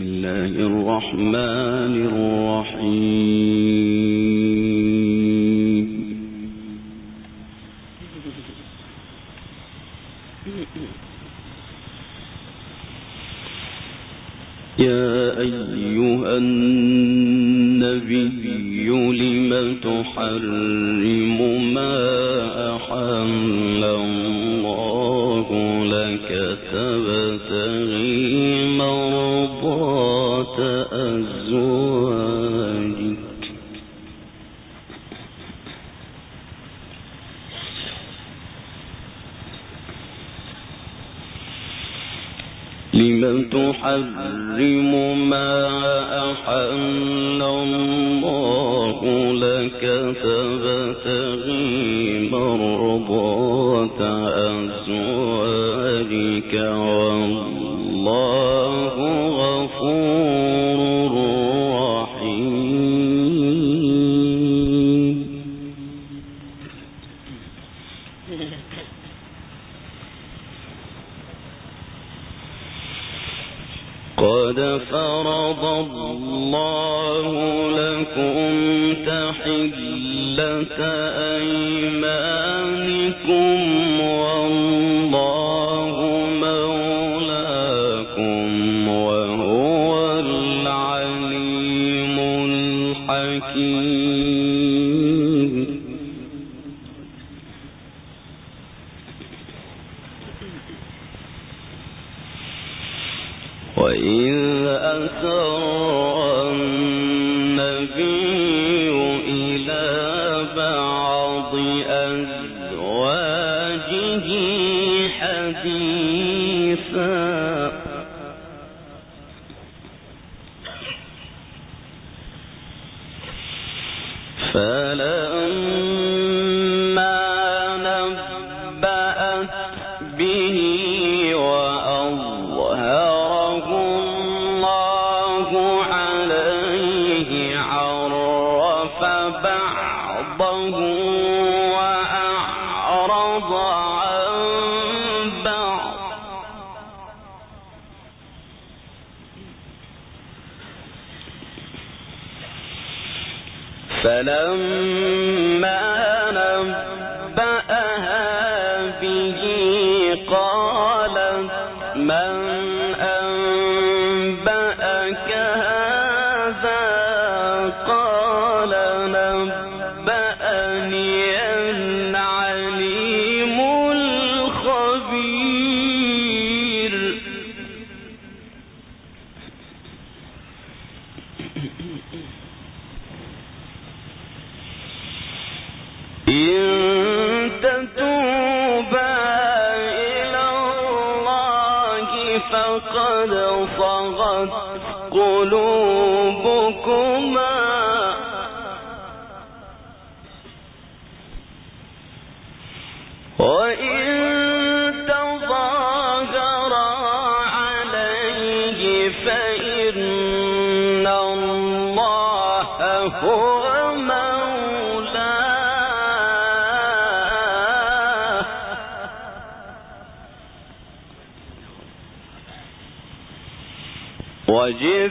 بسم الله الرحمن الرحيم. يا أيها النبي لم تحرم تحرم ما أحل الله لك تبتغي حكيم. بعضهم you.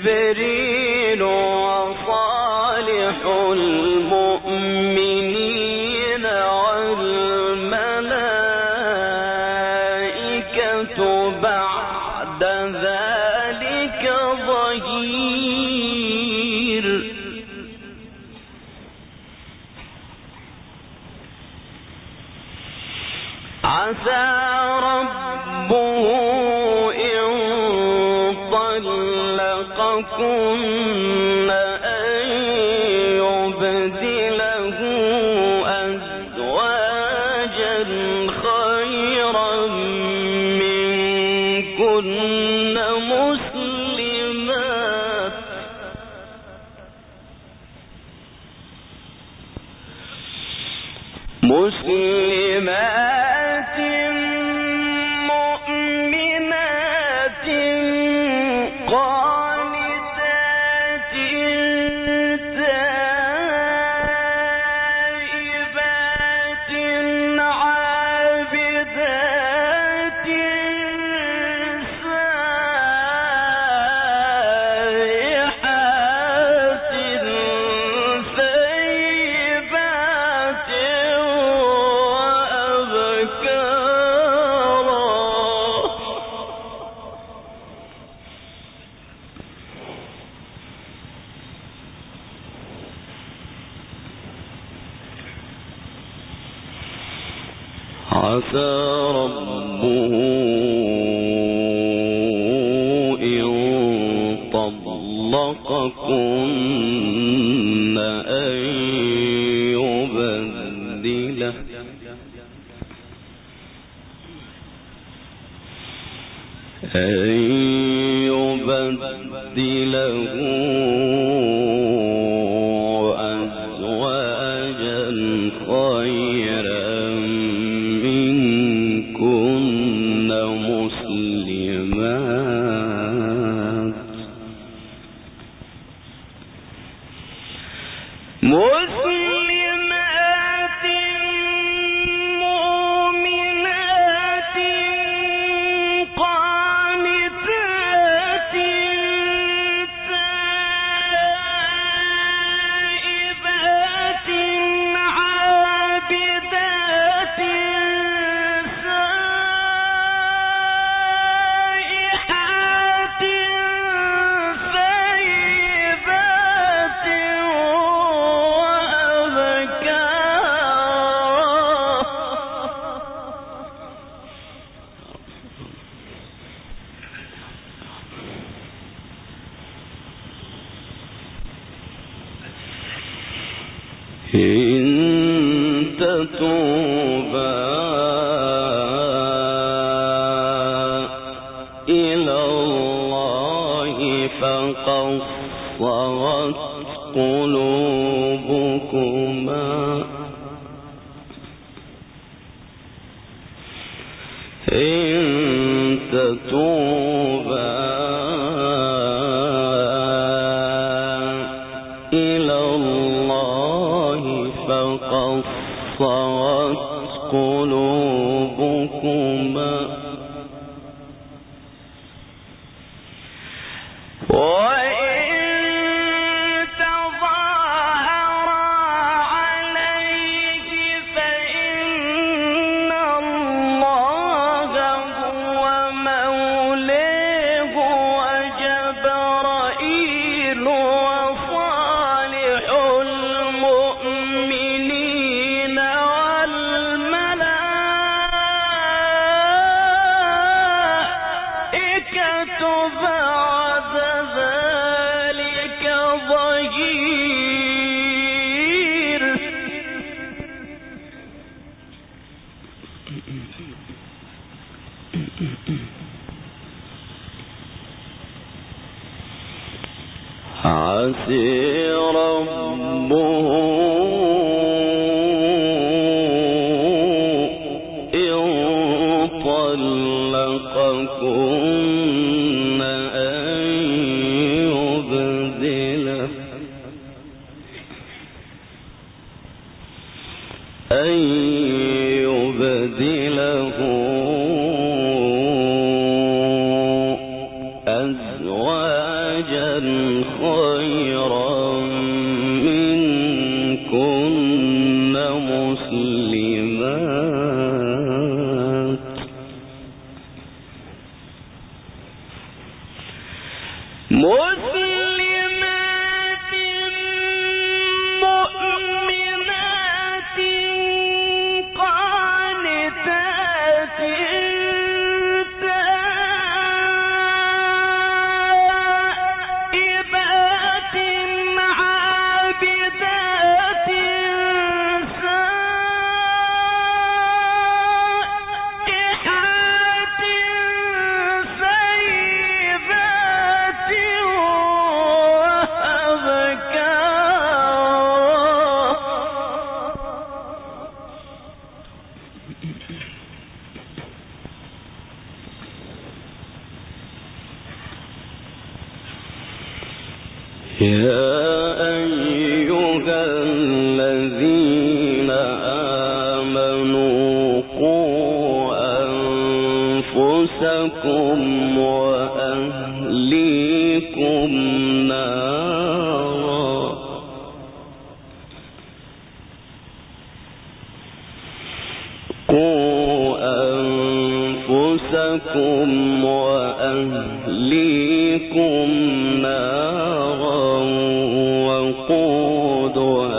very أمركن أن يبدله أن بقوا قلوبكما. إن تتوبا إلى الله قلوبكما. خيرا قوا أنفسكم وأهليكم نارا وقودها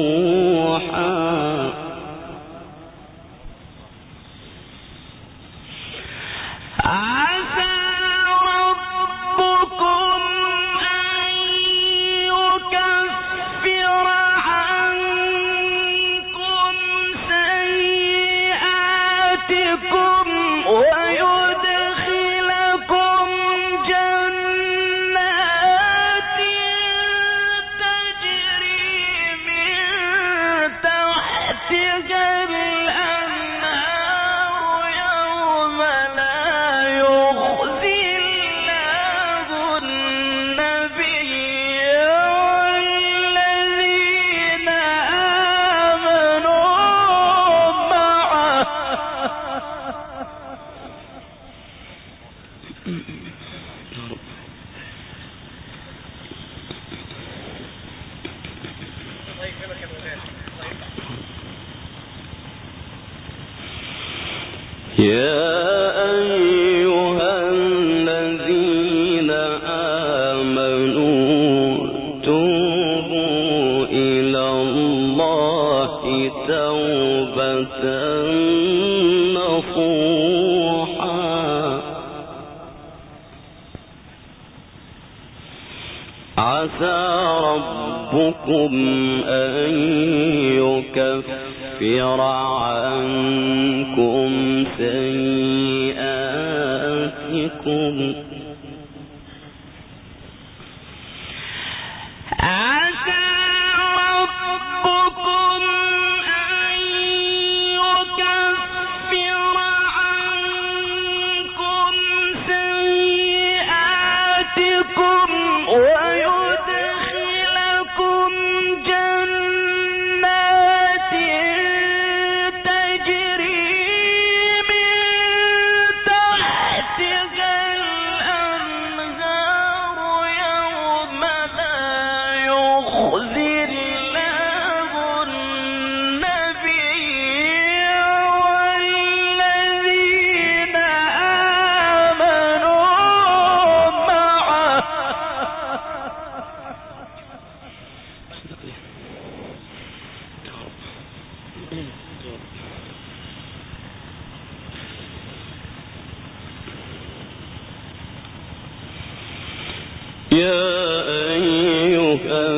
نصوحا عسى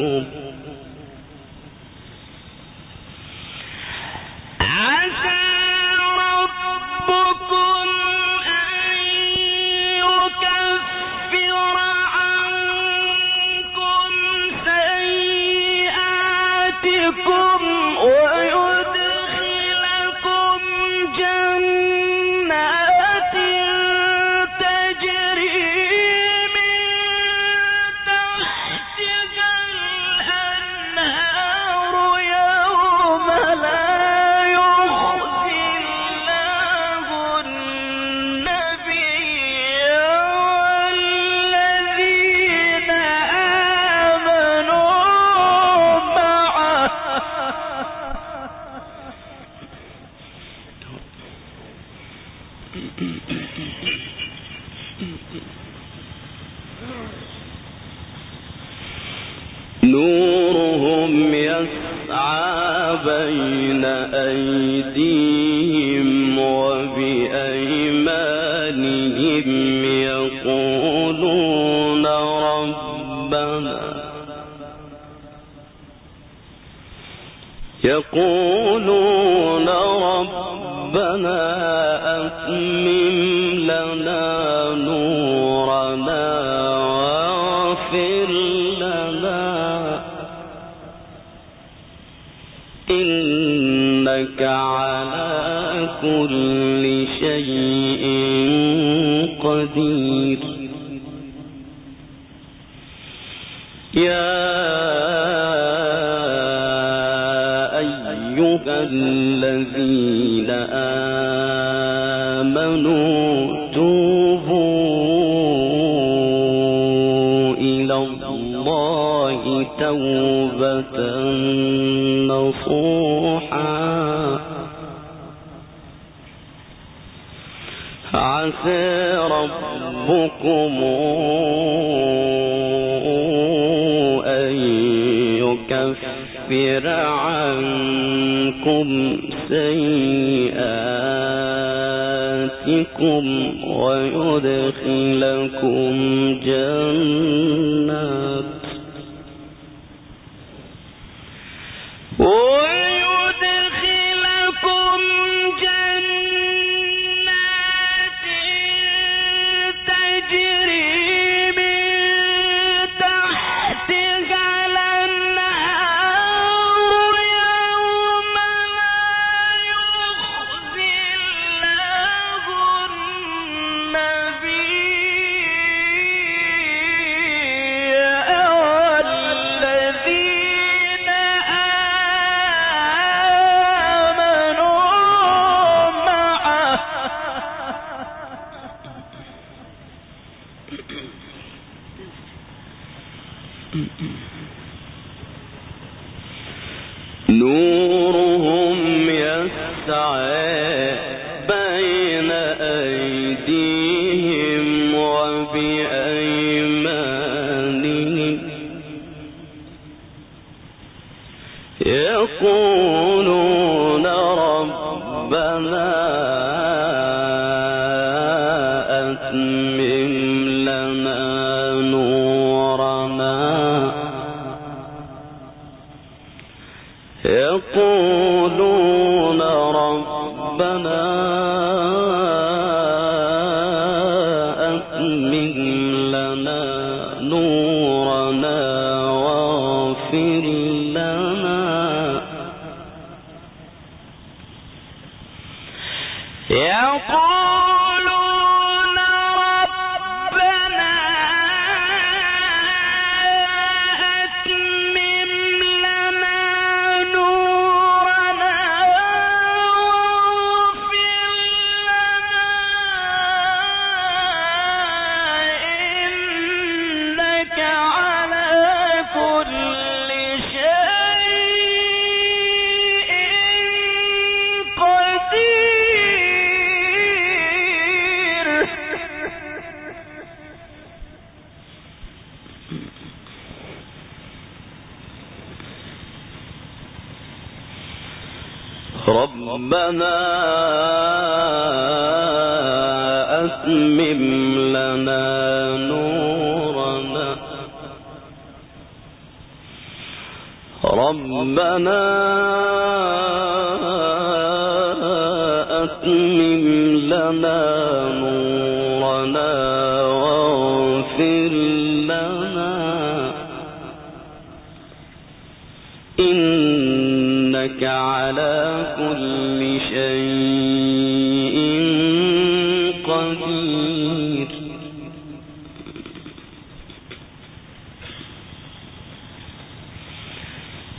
لكم على كل شيء قدير. يا أيها الذين آمنوا توبوا إلى الله توبة نصوحا. عسى ربكم أن يكفر عنكم سيئاتكم ويدخلكم جنات. نورهم يسعى أتمم لنا نورنا واغفر ربنا أتمم لنا نورنا. ربنا أتمم لنا نورنا.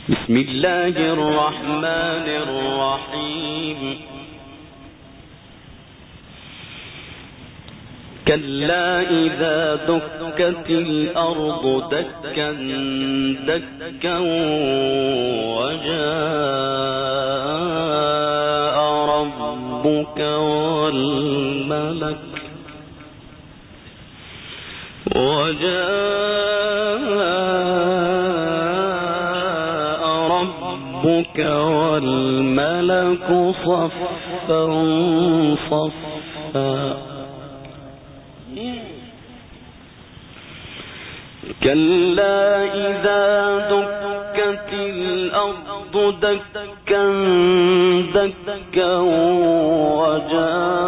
بسم الله الرحمن الرحيم. كلا إذا دكت الأرض دكا دكا وجاء ربك والملك وجاء ربك والملك صفا صفا. كلا إذا دكت الأرض دكا دكا وجاء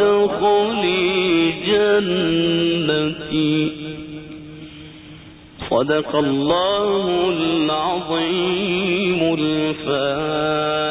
وادخلي جنتي. صدق الله العظيم الفاتحة